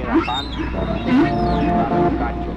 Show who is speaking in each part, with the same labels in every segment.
Speaker 1: kegelapan kacau.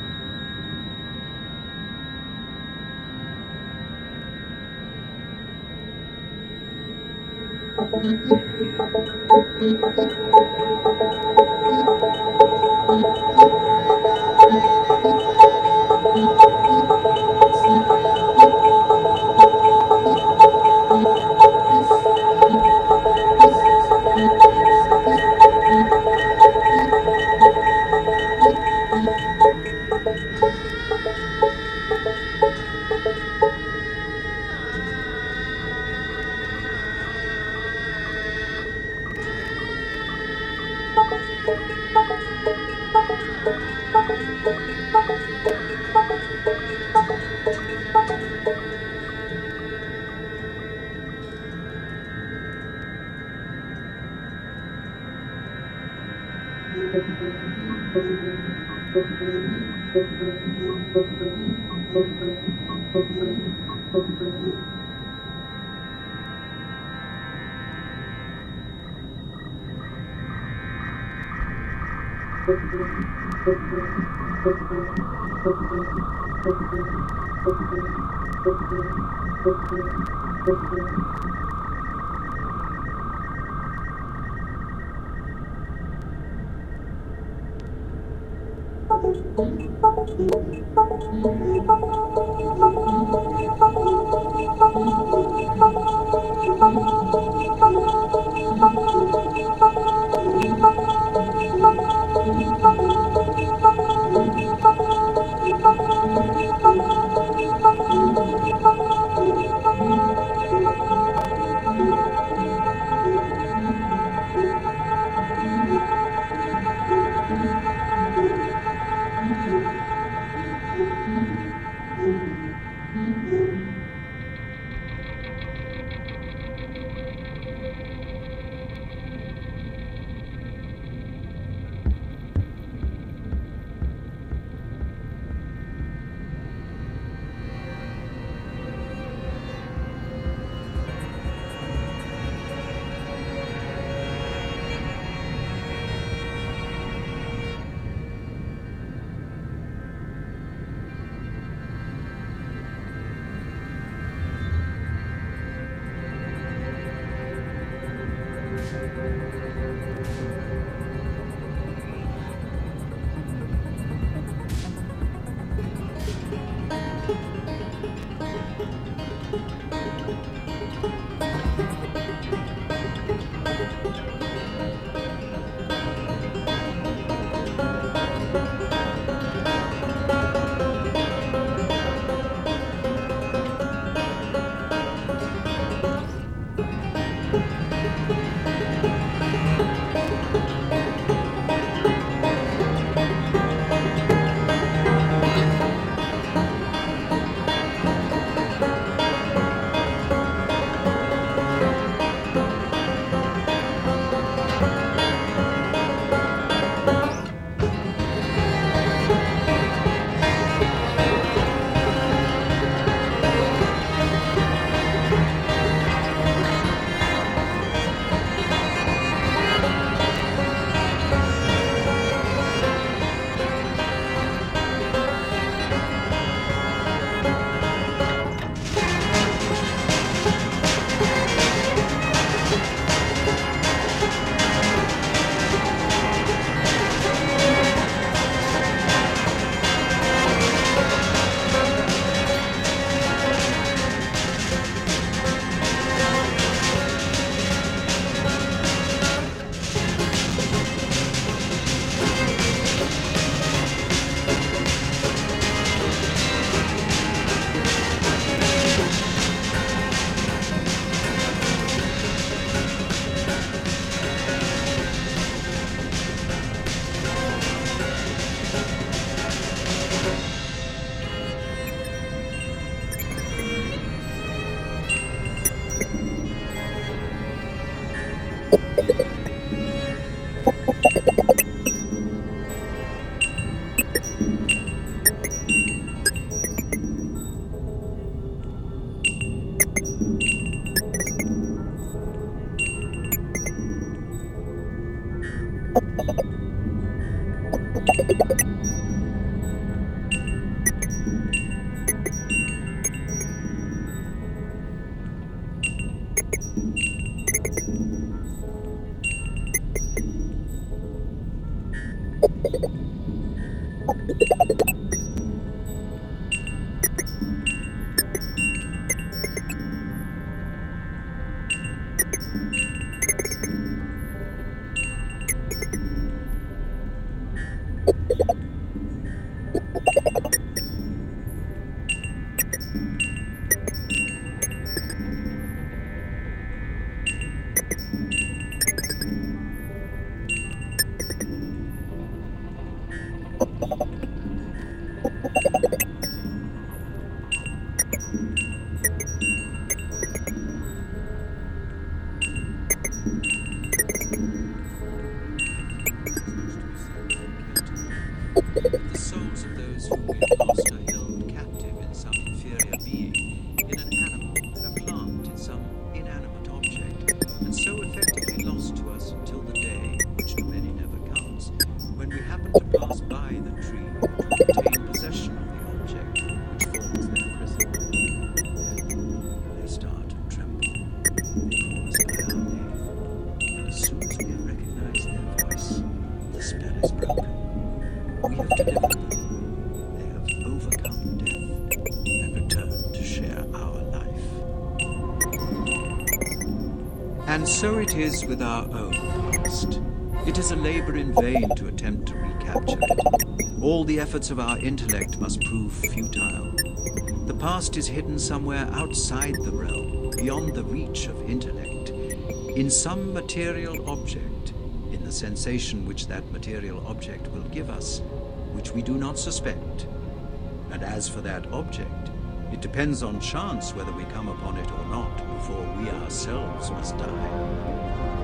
Speaker 1: Thank you. It is
Speaker 2: with our own past. It is a labor in vain to attempt to recapture it. All the efforts of our intellect must prove futile. The past is hidden somewhere outside the realm, beyond the reach of intellect, in some material object, in the sensation which that material object will give us, which we do not suspect. And as for that object, it depends on chance whether we come upon it or not before we ourselves must die.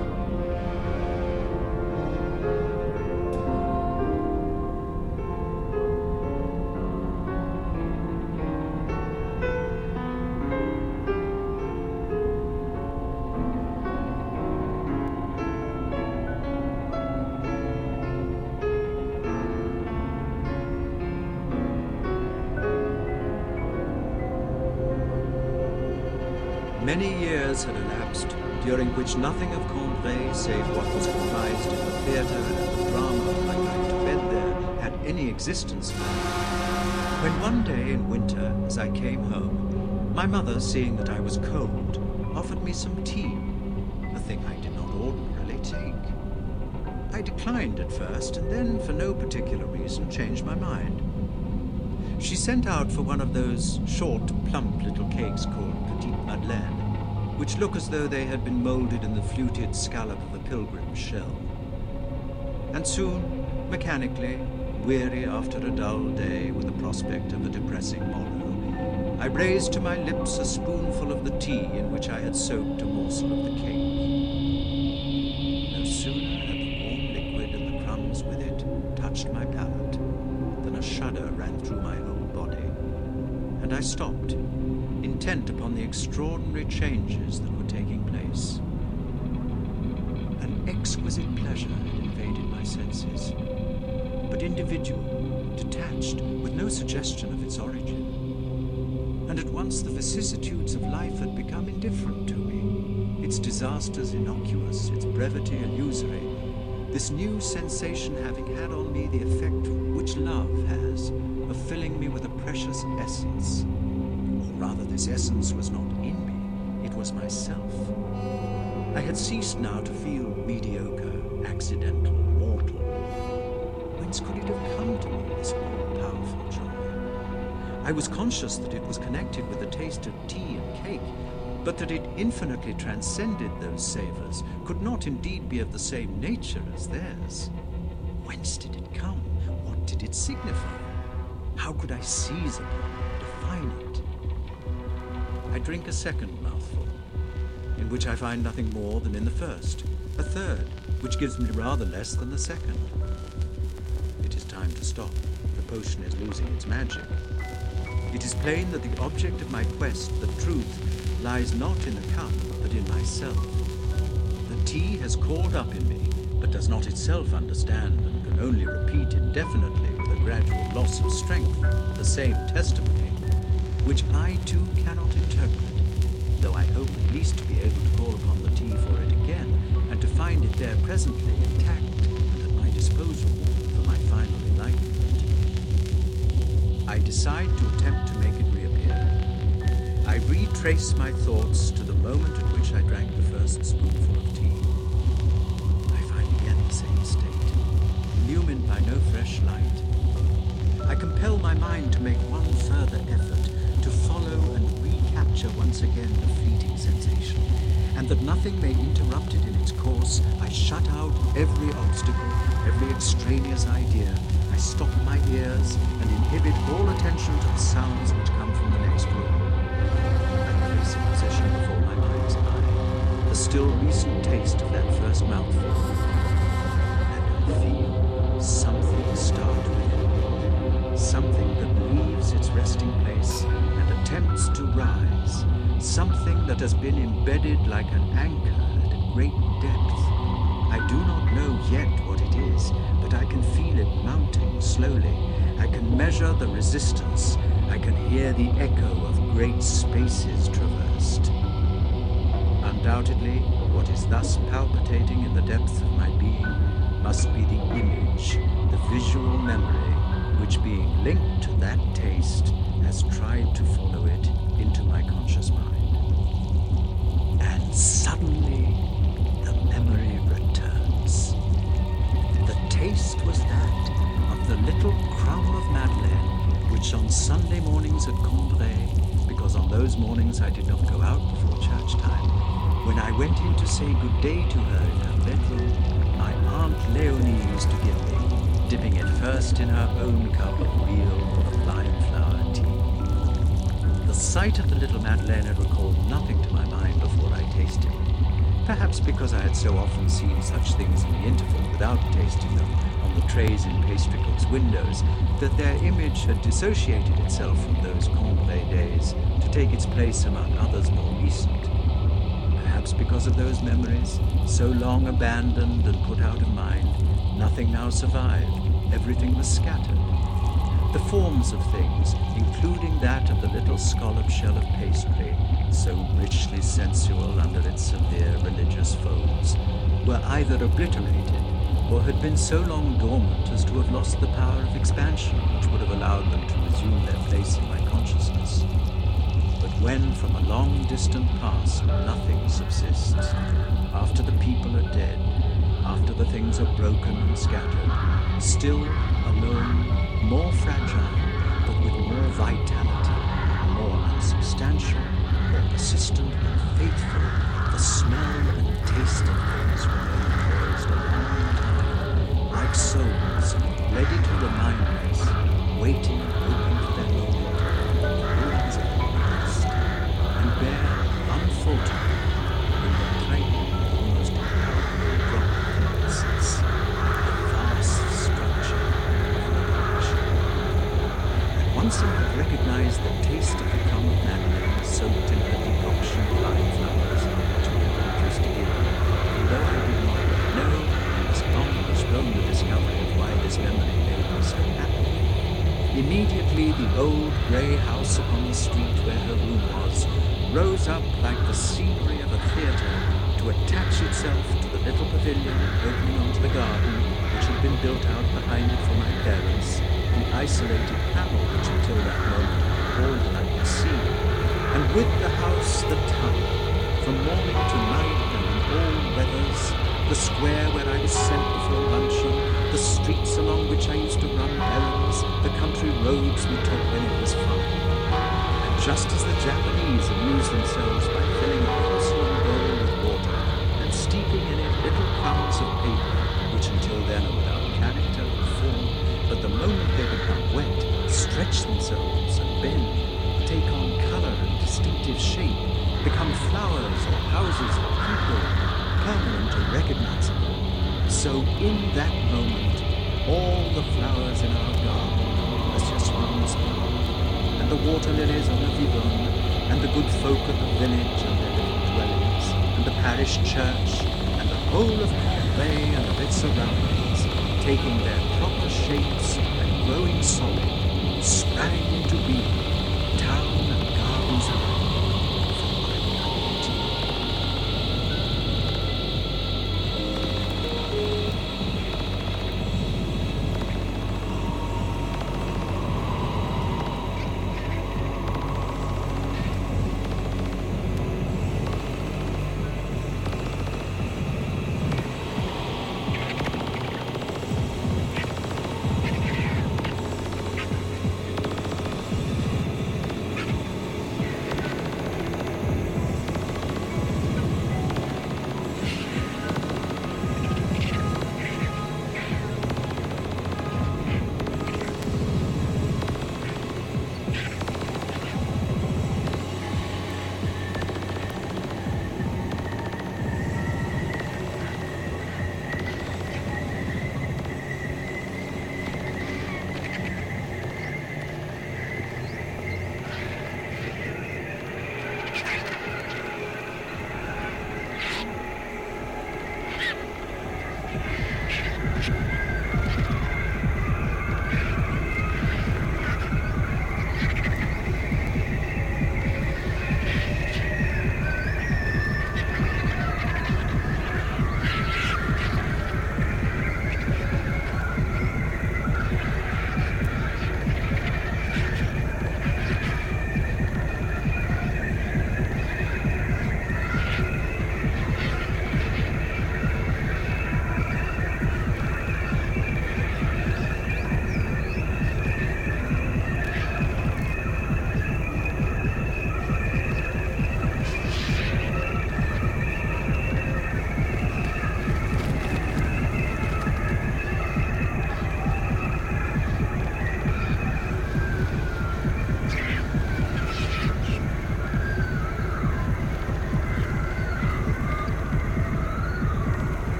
Speaker 2: Many years had elapsed, during which nothing of Combray, save what was comprised in the theatre and the drama my going to bed there, had any existence for me. When one day in winter, as I came home, my mother, seeing that I was cold, offered me some tea, a thing I did not ordinarily take. I declined at first, and then, for no particular reason, changed my mind. She sent out for one of those short, plump little cakes called Petite Madeleine, which look as though they had been molded in the fluted scallop of a pilgrim's shell. And soon, mechanically, weary after a dull day with the prospect of a depressing morrow, I raised to my lips a spoonful of the tea in which I had soaked a morsel of the cake. Become indifferent to me, its disasters innocuous, its brevity illusory, this new sensation having had on me the effect which love has of filling me with a precious essence. Or rather, this essence was not in me, it was myself. I had ceased now to feel mediocre, accidental, mortal. Whence could it have come to me, this all powerful joy? I was conscious that it was connected with the taste of tea and cake, but that it infinitely transcended those savours, could not indeed be of the same nature as theirs. Whence did it come? What did it signify? How could I seize upon it, define it? I drink a second mouthful, in which I find nothing more than in the first, a third, which gives me rather less than the second. It is time to stop. The potion is losing its magic. It is plain that the object of my quest, the truth, lies not in the cup, but in myself. The tea has called up in me, but does not itself understand and can only repeat indefinitely with a gradual loss of strength the same testimony, which I too cannot interpret, though I hope at least to be able to call upon the tea for it again, and to find it there presently intact and at my disposal for my final enlightenment. I decide to attempt to make it. I retrace my thoughts to the moment at which I drank the first spoonful of tea. I find again the same state, illumined by no fresh light. I compel my mind to make one further effort to follow and recapture once again the fleeting sensation, and that nothing may interrupt it in its course, I shut out every obstacle, every extraneous idea. I stop my ears and inhibit all attention to the sounds which come from the next room. Position before my mind's eye the still recent taste of that first mouthful. And I feel something start within. Something that leaves its resting place and attempts to rise. Something that has been embedded like an anchor at a great depth. I do not know yet what it is, but I can feel it mounting slowly. I can measure the resistance. I can hear the echo of great spaces traversed. Undoubtedly, what is thus palpitating in the depths of my being must be the image, the visual memory, which being linked to that taste has tried to follow it into my conscious mind. And suddenly, the memory returns. The taste was that of the little crumb of Madeleine, which on Sunday mornings at Combray, on those mornings I did not go out before church time, when I went in to say good day to her in her bedroom, my Aunt Leonie used to give me, dipping it first in her own cup of real lime flower tea. The sight of the little Madeleine recalled nothing to my mind before I tasted it. Perhaps because I had so often seen such things in the interval without tasting them on the trays in pastry cooks' windows, that their image had dissociated itself from those Combray days to take its place among others more recent. Perhaps because of those memories, so long abandoned and put out of mind, nothing now survived, everything was scattered. The forms of things, including that of the little scallop shell of pastry, so richly sensual under its severe religious folds, were either obliterated or had been so long dormant as to have lost the power of expansion which would have allowed them to resume their place in my consciousness. When from a long distant past nothing subsists, after the people are dead, after the things are broken and scattered, still, alone, more fragile, but with more vitality, more unsubstantial, more persistent and faithful, the smell and taste of things remain poised a long time, like souls ready to remind us, waiting the tiny, almost the vast structure of. And once I had recognized the taste of itself to the little pavilion opening onto the garden which had been built out behind it for my parents, the isolated panel which until that moment all that I could see, and with the house the town, from morning to night and in all weathers, the square where I was sent before luncheon, the streets along which I used to run errands, the country roads we took when it was fine. And just as the Japanese amuse themselves by filling a it of paper, which until then are without character or form, but the moment they become wet, stretch themselves and bend, take on color and distinctive shape, become flowers or houses or people, permanent and recognizable. So in that moment, all the flowers in our garden, Monsieur Swann's park, and the water lilies on the Vivonne, and the good folk of the village and their little dwellings, and the parish church, whole of Combray and of its surroundings, taking their proper shapes and growing solid, sprang into being,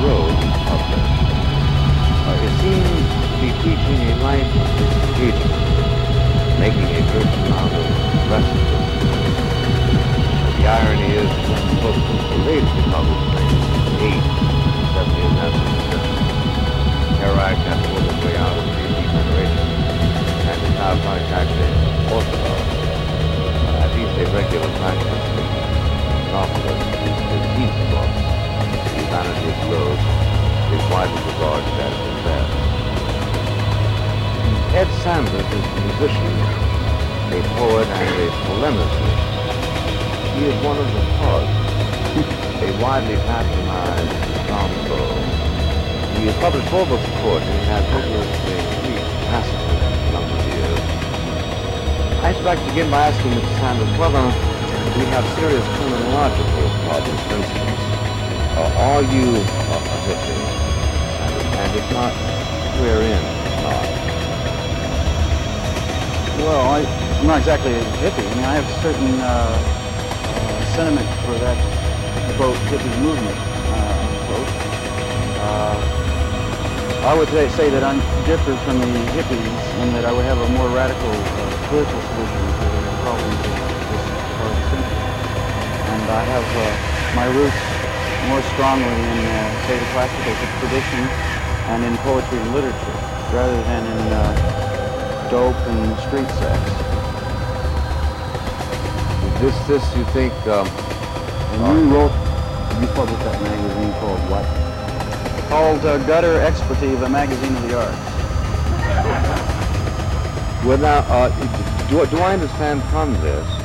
Speaker 3: Road published. Uh, it seems to be teaching a life of engagement, making a certain amount of restlessness. The irony is that the book was lately published in 1908, certainly in that Kerouac had pulled his way out of the degeneration and is now contacting Orthodox, at least a regular practice novelist is Heath book, Of Clothes, is widely regarded as the best. Ed Sanders is a musician, a poet, and a polemicist. He is one of the Fugs, a widely patronized combo. He has published four books of poetry and has rigorously preached pacifism for a number of years. I should like to begin by asking Mr. Sanders whether we have serious criminological problems. For instance, uh, are you a, a hippie? And, and if not, wherein not?
Speaker 4: Well, I, I'm not exactly a hippie. I mean, I have certain uh, uh, sentiment for that, quote, hippie movement, uh. Uh, I would say- that I'm different from the hippies in that I would have a more radical uh, political solution to the problems of this part of the century. And I have uh, my roots more strongly in, uh, say, the classical tradition and in poetry and literature, rather than in uh, dope and street sex.
Speaker 3: This, this, you think, um,
Speaker 4: And you wrote, you published that magazine called what? Called uh, Gutter Expletive, a magazine of the arts.
Speaker 3: well now, uh, do, do I understand from this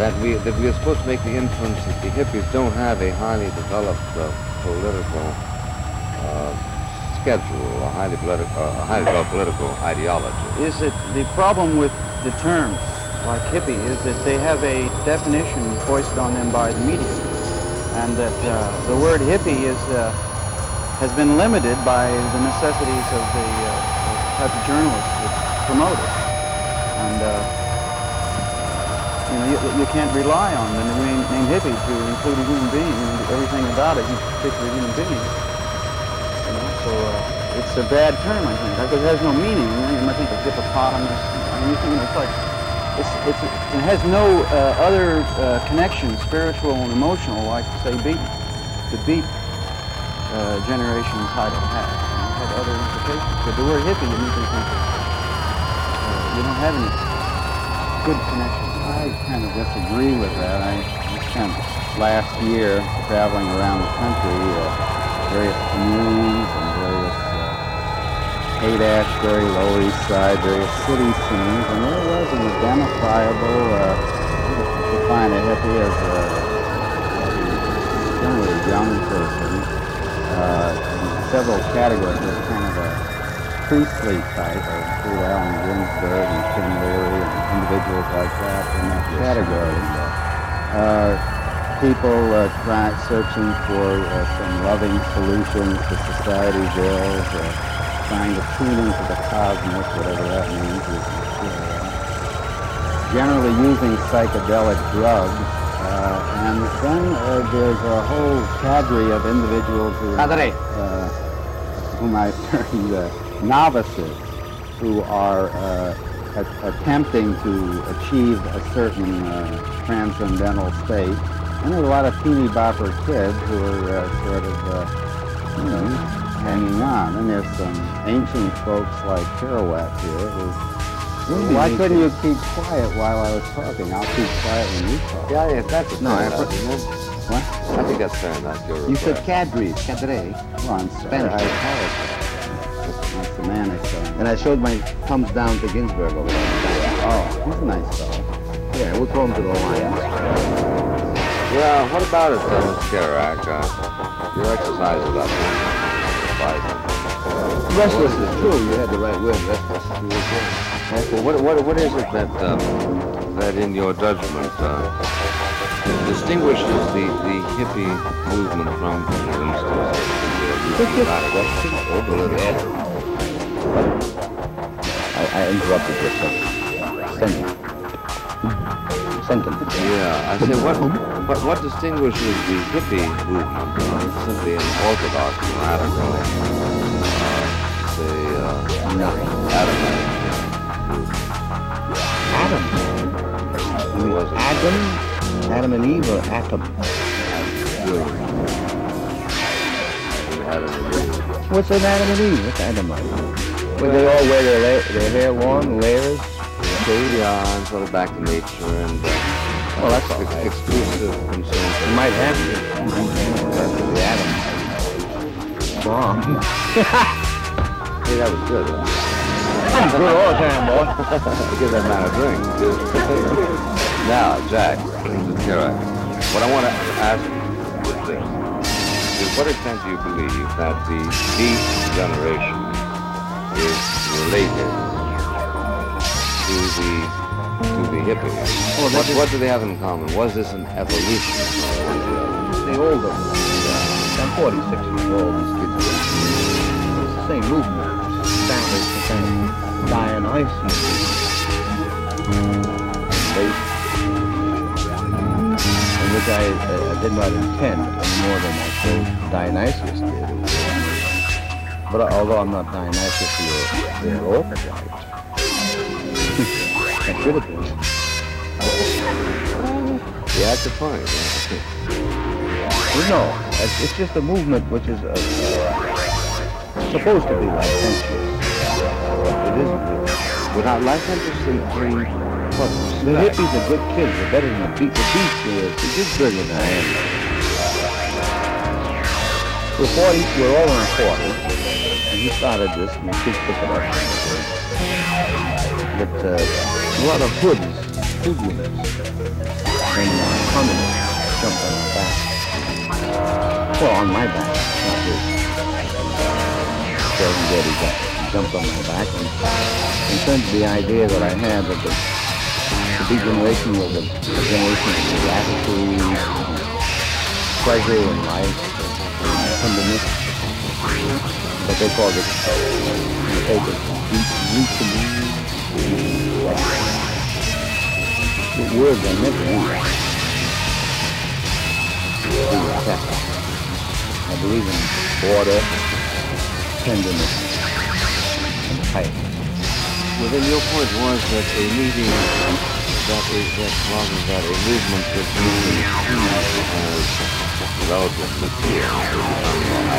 Speaker 3: that we, that we are supposed to make the inference that the hippies don't have a highly developed uh, political uh, schedule, a highly, politi- uh, a highly developed political ideology?
Speaker 4: Is it the problem with the terms like hippie is that they have a definition foisted on them by the media, and that uh, the word hippie is uh, has been limited by the necessities of the uh, type of journalists that promote it, and uh, you know you, you can't rely on the name, name hippie to include a human being and everything about it, a human being. You know, so uh, it's a bad term, I think, because it has no meaning. You might think of hippopotamus. I mean, you know, it's like it's, it's, it has no uh, other uh, connection, spiritual and emotional, like say beat the beat uh, generation title had. It had other implications. But the word hippie immediately think of, uh, you don't have any good connection.
Speaker 5: I kind of disagree with that. I spent last year traveling around the country, uh, various communities and various uh, Haight-Ashbury, Lower East Side, various city scenes, and there was an identifiable, uh, define a hippie as a, a generally young person, uh, in several categories. Kind of a priestly type of through Allen Ginsberg and Tim Leary and individuals like that in that category. Uh, people uh, try, searching for uh, some loving solutions to society's ills, uh, trying to tune into the cosmos, whatever that means. is, uh, generally using psychedelic drugs. Uh, and then uh, there's a whole cadre of individuals who uh, whom I termed uh, novices, who are uh, attempting to achieve a certain uh, transcendental state. And there's a lot of teeny bopper kids who are uh, sort of, uh, you know, hanging on. And there's some ancient folks like Kerouac here who why couldn't you keep quiet while I was talking? I'll keep quiet when you talk.
Speaker 3: Yeah, yeah, that's
Speaker 5: No,
Speaker 3: fair
Speaker 5: I-
Speaker 3: enough, isn't it?
Speaker 5: What?
Speaker 3: I think that's fair enough. Your
Speaker 5: You said cadre, cadre. Well, I'm Spanish. I apologize. The man I saw.
Speaker 6: And I showed my thumbs down to Ginsberg over there.
Speaker 5: Oh, he's a nice fellow.
Speaker 6: Yeah, we'll throw him to the line.
Speaker 3: Yeah, what about it, uh, Mr. Kerouac? Uh, your exercise about that.
Speaker 6: Restless is true. You had the right word. Restless. You were good.
Speaker 3: Well, what, what, what is it that, um, that in your judgment, uh, distinguishes the, the hippie movement from, for instance, the direction or political?
Speaker 6: I, I interrupted your sentence. Sentence. Sentence.
Speaker 3: Yeah, I say what, what what distinguishes the hippie movement from simply an orthodox radical, uh, say, uh,
Speaker 6: Nothing.
Speaker 3: Adamite
Speaker 6: Adam. You mean Adam? Adam and Eve or atom?
Speaker 3: Adam and Eve.
Speaker 6: What's an Adam and Eve? What's Adamite? Where they all wear their, la- their hair long, layers?
Speaker 3: Yeah, and sort of back to nature and uh,
Speaker 6: Well, that's
Speaker 3: ex-
Speaker 6: right.
Speaker 3: exclusive concern
Speaker 6: You might have to. That's the Adam. Bomb.
Speaker 3: Hey, that was good. Huh?
Speaker 6: Good all the time, boy.
Speaker 3: Give that man a drink. now, Jack, what I want to ask you is this. To what extent do you believe that the Beat generation is related to the to the hippies?
Speaker 6: Well,
Speaker 3: what, what do they have in common? Was this an evolution?
Speaker 6: The older ones. I'm 46 years old. These kids are It's the same movement. It's the same Dionysius. They, and which I, uh, I did not intend any more than I suppose Dionysius did. But although I'm not dying, I have to feel they're. I should have been.
Speaker 3: Yeah, that's the point. Yeah.
Speaker 6: no, it's just a movement which is uh, supposed to be licentious. It isn't.
Speaker 3: Without licentious and free puzzles.
Speaker 6: The hippies are good kids. They're better than the beat. The beats is. They're just bigger than I am. We're 40, we're all in 40 you started this, and you should pick it up. But uh, a lot of hoods, hoodlums, and uh, communists jumped on my back. Well, on my back, not his. Sheldon Getty got, jumped on my back and, and the idea that I had that the, the degeneration generation was a, generation of gratitude, pleasure in life, and, and tenderness. But they called it, in the euthanasia. The words I never used. I believe in order, tenderness, and kindness.
Speaker 3: Well, then your point was that a meeting that is that rather that a movement which means as relatively clear,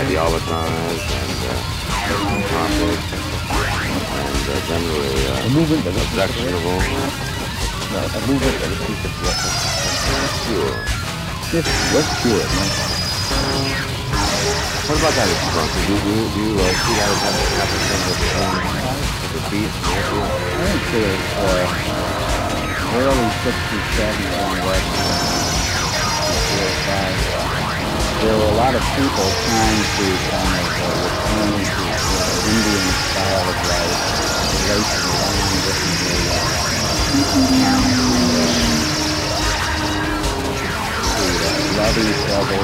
Speaker 3: ideologized and uh, and uh, generally uh,
Speaker 6: A movement that is
Speaker 3: objectionable.
Speaker 6: No, a movement that is
Speaker 3: Sure.
Speaker 6: Yes, let's it, man.
Speaker 3: What about that. Do you, do you, do you uh, see that as having happened from the the?
Speaker 6: I think there's uh, early 60s, 70s, and what, there were a lot of people trying to kind of uh, return to the Indian style of life, relate to land differently, to uh, love each other,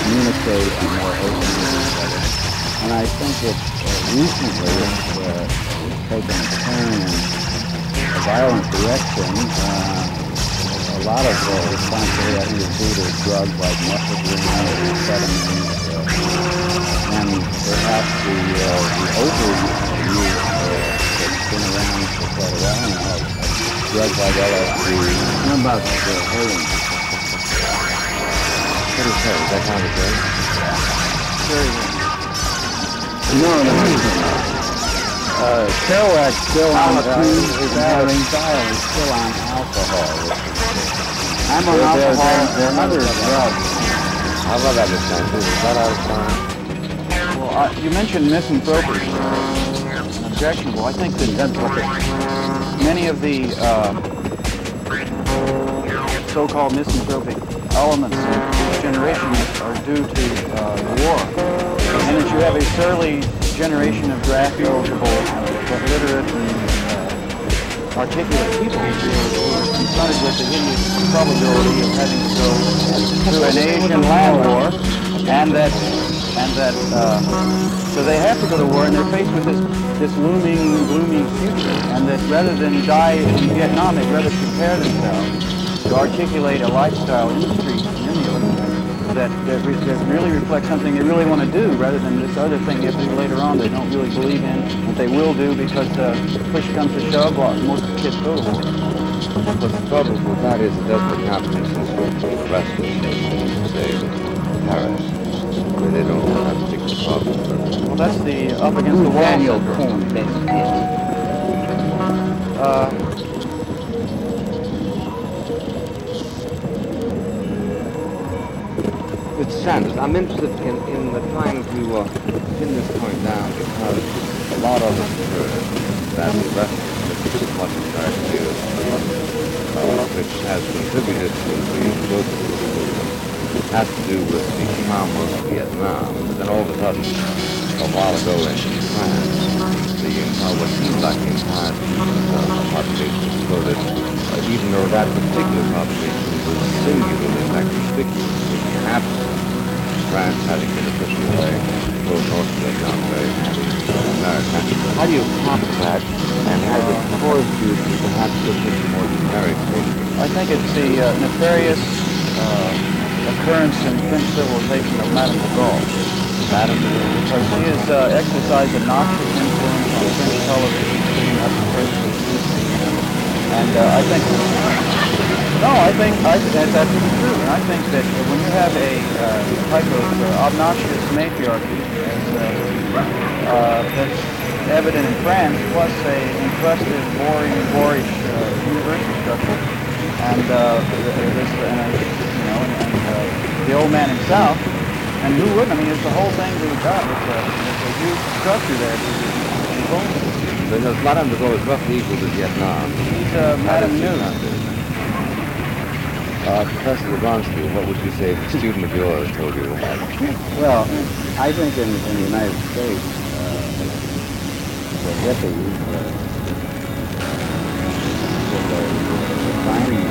Speaker 6: communicate more openly with each other. And I think that uh, recently it's, uh, it's taken a turn in a violent direction. Uh, a lot of uh, responsibility, I think, is due to drugs like methadone or amphetamines, uh, and perhaps the, uh, the overuse uh, that's been around for quite a while now drugs like LSD. How about uh, heroin?
Speaker 3: What is that? Is that kind of thing?
Speaker 6: No, no. Uh, Kerouac still on uh, is style is still on alcohol. I'm on
Speaker 3: There- there-
Speaker 6: alcohol
Speaker 3: there- there are
Speaker 6: and other
Speaker 3: other
Speaker 6: drugs.
Speaker 3: How about that, Miss Sanchez? Is that out of time?
Speaker 4: Well, uh, you mentioned misanthropy, objectionable. I think that many of the uh, so-called misanthropic elements of this generation are due to uh, war. And that you have a surly generation of draft eligible but literate and uh, articulate people. Who confronted with the probability of having to go through an Asian land war, and that and that uh, so they have to go to war, and they're faced with this this looming, gloomy future, and that rather than die in Vietnam, they'd rather prepare themselves to articulate a lifestyle in the streets that, that, re- that really reflects something they really want to do rather than this other thing they do later on they don't really believe in, but they will do because uh, push comes to shove, most kids go to war.
Speaker 3: But the trouble with that is it doesn't for instance for the rest of the say Paris, where they don't have particular problems.
Speaker 4: Well, that's the up against the wall.
Speaker 5: Daniel. Cohn
Speaker 4: Uh,
Speaker 3: Sanders. I'm interested in, in the trying to uh, pin this point down because a lot of us heard that the rest of the much ideas, uh, which has contributed to the growth of the movement, has to do with the trauma of Vietnam. And then all of a sudden, a while ago in France, the entire, what seemed like the uh, population exploded, uh, even though that particular population was singularly, in fact, conspicuous, perhaps France been officially away, both North America. How do you for that, and has it caused you to perhaps look into more generic?
Speaker 4: I think it's the uh, nefarious uh, occurrence in French civilization of Madame de Gaulle. Madame de Gaulle. Because she has uh, exercised a noxious influence on French television, And uh, I think, no, I think I, that's true. And I think that when you have a uh, type of uh, obnoxious matriarchy, as uh, uh, that's evident in France, plus a encrusted, boring, boorish uh, university structure, and uh, this, and, uh, you know, and, and uh, the old man himself, and who wouldn't? I mean, it's the whole thing we've got. It's a, it's a huge structure there to control.
Speaker 3: Because Madame de Gaulle is roughly equal to Vietnam.
Speaker 4: He's uh, Madame Nhu.
Speaker 3: Uh, Professor Yablonsky, what would you say if a student of yours told you?
Speaker 5: Well, I think in, in the United States, uh, the hippies, uh, the, the defining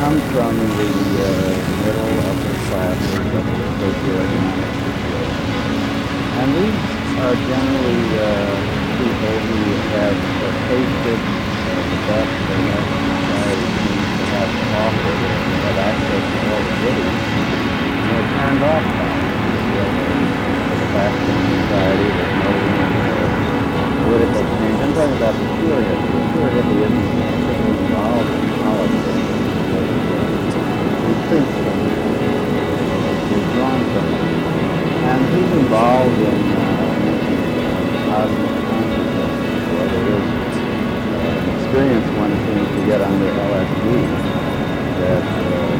Speaker 5: come from the uh, middle of the socioeconomic situation. And these are generally uh, people who have uh, tasted uh, the best society seems have access to all the goodies. And turned off by it. The fact in society there's no political change. I'm talking about the pure hippie. The involved in politics. He thinks from it. He's drawn from it. And he's involved in uh, cosmic consciousness, whether it is uh, experience one seems to get under LSD that uh,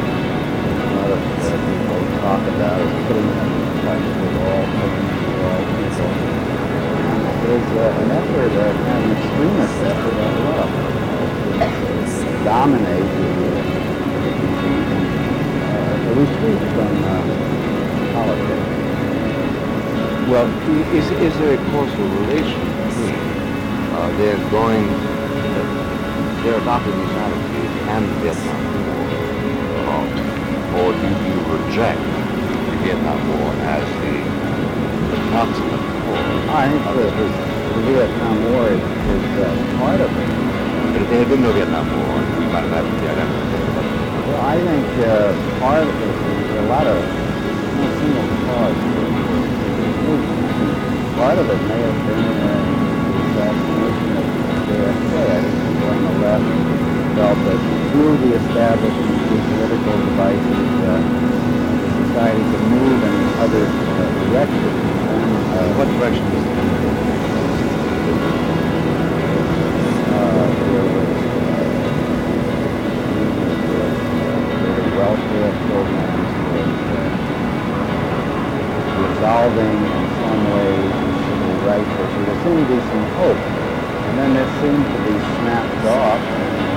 Speaker 5: a lot of people talk about is putting them in touch with all people. And there's uh, an effort, uh, kind of an extremist effort on love to dominate the, uh, to retreat from uh, politics.
Speaker 3: Well, is, is there a causal relation between uh, their going, uh, their adopting these attitudes and the Vietnam or do you reject the Vietnam War as the, the consummate war?
Speaker 5: I think the, the, the Vietnam War is, is uh, part of it.
Speaker 3: But if there had been no Vietnam War, we might have had the identical.
Speaker 5: Well, I think uh, part of it is a lot of no single cause. Part of it may have been uh, the assassination of JFK. I think people on the left felt that through the establishment of political devices, uh, the society could move in other uh, directions. And, uh,
Speaker 3: what direction is it?
Speaker 5: Uh, there was uh, welfare programs uh, resolving in some ways civil rights issues. There seemed to be some hope. And then it seemed to be snapped off.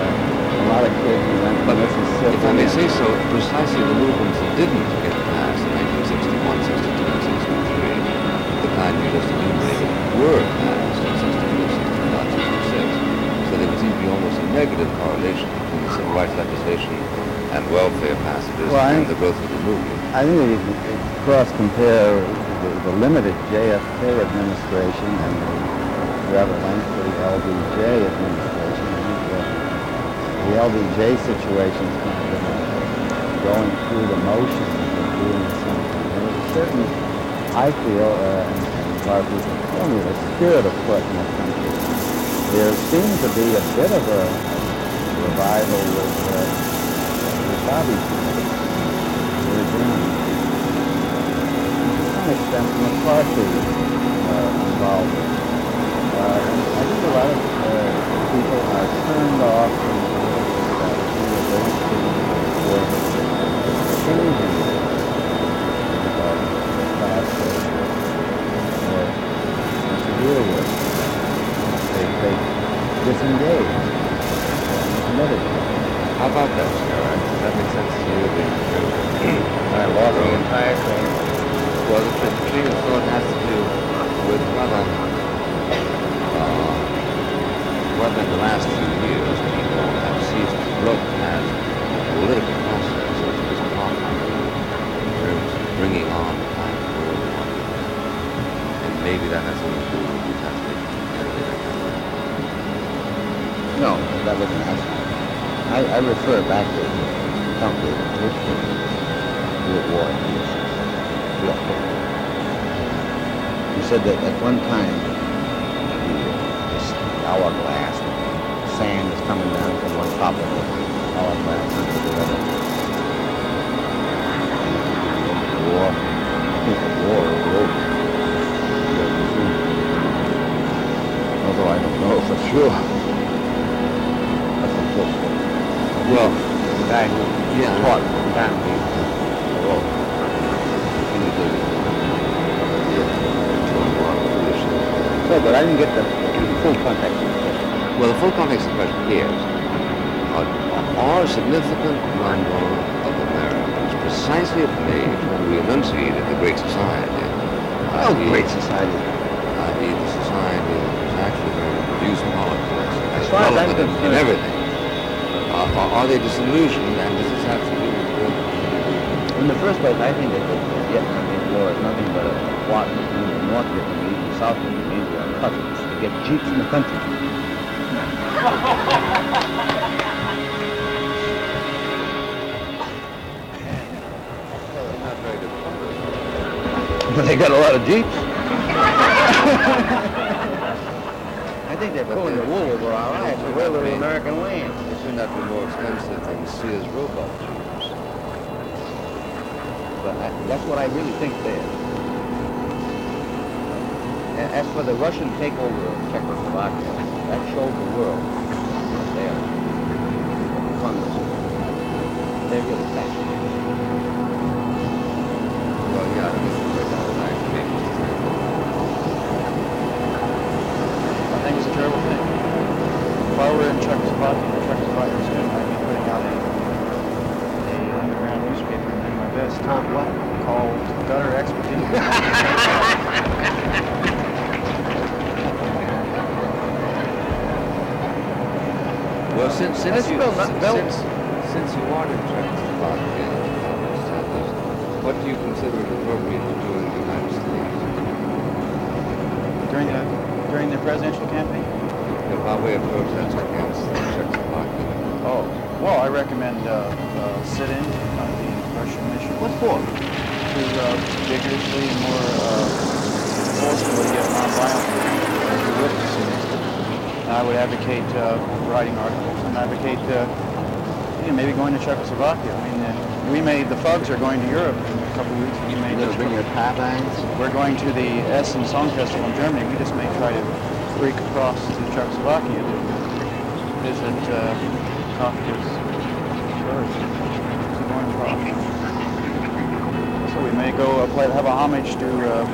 Speaker 5: And, lot of kids who went
Speaker 3: But if I may say so, precisely the movements that didn't get passed in 1961, 62, and 63, the kind you just enumerated, were passed in 62, 65, 66. So there would seem to be almost a negative correlation between civil rights legislation and welfare passages
Speaker 5: Well,
Speaker 3: and
Speaker 5: think-
Speaker 3: the growth of the movement.
Speaker 5: I think you can cross-compare the, the limited JFK administration and the rather lengthy LBJ administration. The, LBJ situation is kind of been going through the motions of doing something. There was a certain, I feel, uh, and, and a lot of people tell me, the spirit afoot in the country. There seemed to be a bit of a revival with, uh, with Bobby we're doing. To some extent, McCarthy uh, involved. Uh, I think a lot of uh, people are turned off changing uh, the
Speaker 3: last few years people have ceased to look at the political process as this partner in terms of bringing on the kind of world. And maybe that has something to do with the of candidate.
Speaker 5: No, that wasn't asked. I, I refer back to something history, World War. You said that at one time, the, hourglass, sand is coming down from one top of the hourglass onto the other. The war, I think the war is over. Although I don't know for sure. That's a book.
Speaker 3: Well, the guy who
Speaker 5: Yeah.
Speaker 3: taught family wrote in the
Speaker 5: So, but I didn't get the full context the.
Speaker 3: Well, the full context of the question is, are, a significant number of Americans precisely at the age when we enunciated the Great Society?
Speaker 5: Oh,
Speaker 3: i.e.
Speaker 5: Great Society.
Speaker 3: i.e. the society that was actually going to produce politics as
Speaker 5: far as
Speaker 3: in, in everything. Uh, are, they disillusioned, and does this have to do with
Speaker 5: In the first place, I think that the Vietnamese War is nothing but a plot between the North Vietnamese and South Vietnamese cousins to get jeeps in the country. They got a lot of jeeps. I think they're pulling the wool over our eyes. We're little American land.
Speaker 3: They should not be more expensive than Sears Roebuck jeans.
Speaker 5: But I, that's what I really think there. A- As for the Russian takeover of Czechoslovakia, that showed the world that they're fungus. They're really fascinating.
Speaker 3: Well, yeah, I think it's right down the line to me.
Speaker 4: I think it's a terrible thing. If I were in Czechoslovakia, Czechoslovakia soon, I'd be putting out a, a underground newspaper in my vest. Called what? Called Gutter Expedition.
Speaker 3: Well, since since you
Speaker 5: build that belt.
Speaker 3: since since you are Czechoslovakia, Sanders, what do you consider it appropriate to do in the United States?
Speaker 4: during the during the presidential campaign.
Speaker 3: Know, by way of protest against Czechoslovakia.
Speaker 4: Oh, well, I recommend uh, uh, sit-in on the Russian mission.
Speaker 5: What for?
Speaker 4: To uh, vigorously and more uh, forcefully, yet nonviolently, uh, to witness it. And I would advocate uh, writing articles and advocate uh, you know, maybe going to Czechoslovakia. I mean, uh, we may, the Fugs are going to Europe in a couple of weeks. We may
Speaker 5: You're
Speaker 4: just
Speaker 5: gonna bring your paddlings?
Speaker 4: We're going to the Essen Song Festival in Germany. We just may try to freak across to Czechoslovakia to visit uh, Kafka's church. So we may go uh, play, have a homage to uh,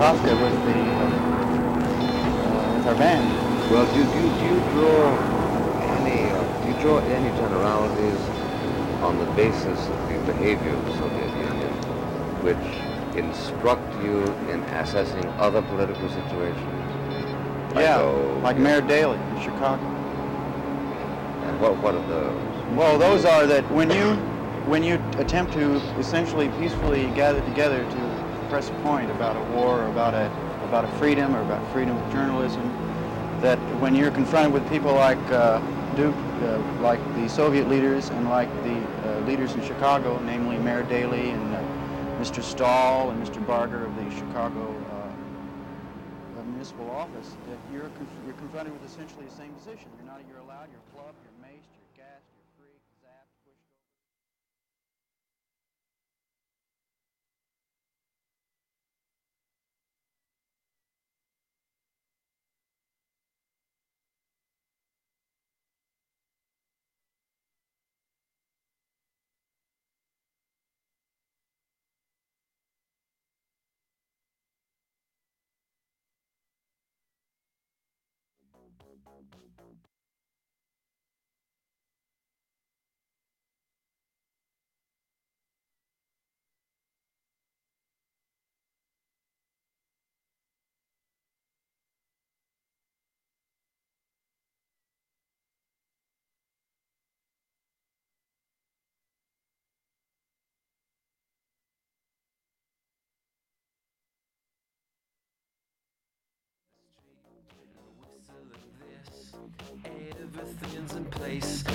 Speaker 4: Kafka with the uh, with our band.
Speaker 3: Well, do, do, do you draw any uh, do you draw any generalities on the basis of the behavior of the Soviet Union, which instruct you in assessing other political situations?
Speaker 4: yeah,
Speaker 3: oh,
Speaker 4: like Mayor Daley in Chicago.
Speaker 3: And what, what are those?
Speaker 4: Well, those are that when you when you attempt to essentially peacefully gather together to press a point about a war or about a about a freedom or about freedom of journalism, that when you're confronted with people like uh, Duke, uh, like the Soviet leaders and like the uh, leaders in Chicago, namely Mayor Daley and uh, Mr. Stahl and Mr. Barger of the Chicago uh, municipal office, that you're conf- you're confronted with essentially the same position. You're not you're allowed, you're clubbed, you're gassed, you're freaked, zapped, over.
Speaker 7: In place.